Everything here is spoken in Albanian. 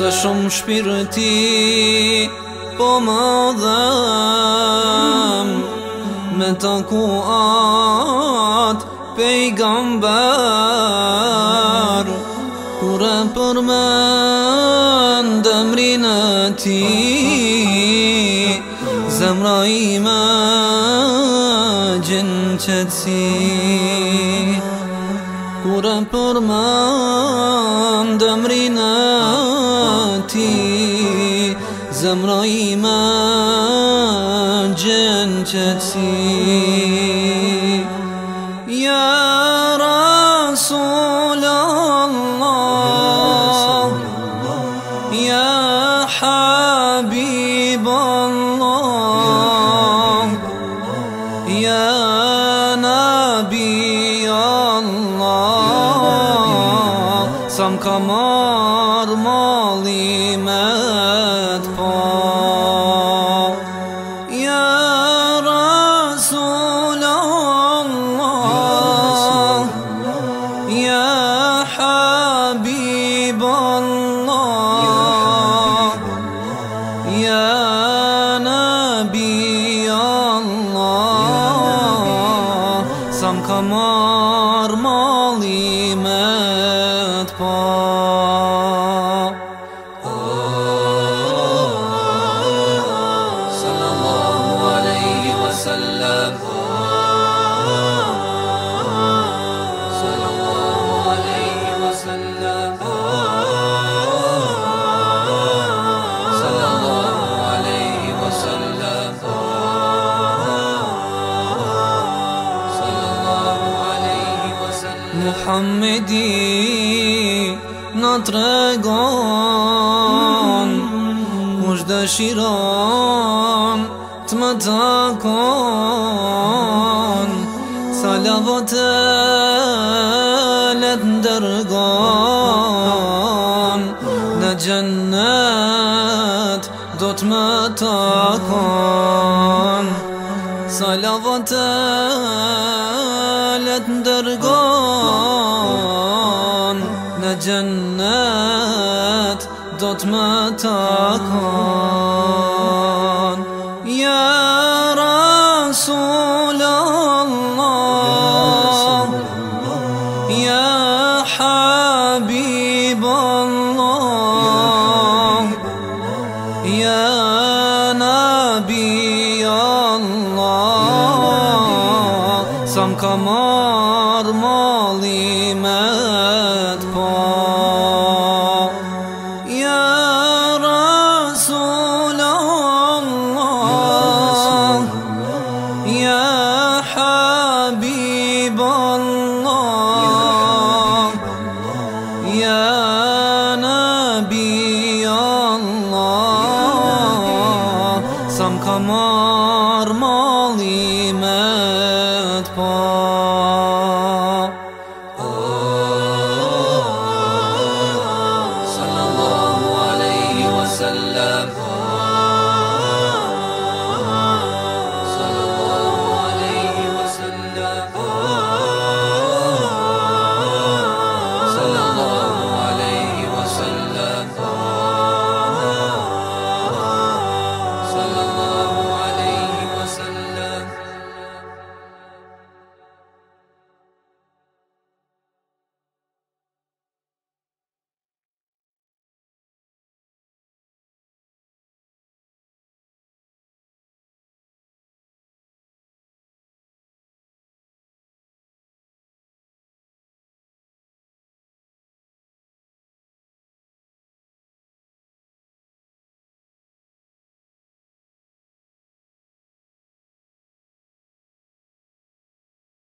Se shumë shpirti Po më dhem Me të kuat pejgamber gamber Kure për men Dëmrin e ti Zemra ime Gjin qëtësi Kure për men Dëmrin ti زمرای من جنتتی یا رسول الله یا حبیب الله یا نبی الله سم کمار مالی ya Resulallah Ya Habiballah Ya Nabi Allah Sam kamar mali medpar Muhammed i në të regon Muj dëshiron të më takon Salavat e le të ndërgon Në gjennet do të më takon Salavat e le të ndërgon جنات dot ما تكون يا رسول الله يا حبيب الله يا نبي الله سَمْكَ قمر مالي قمر ماضي ما تبا صلى الله عليه وسلم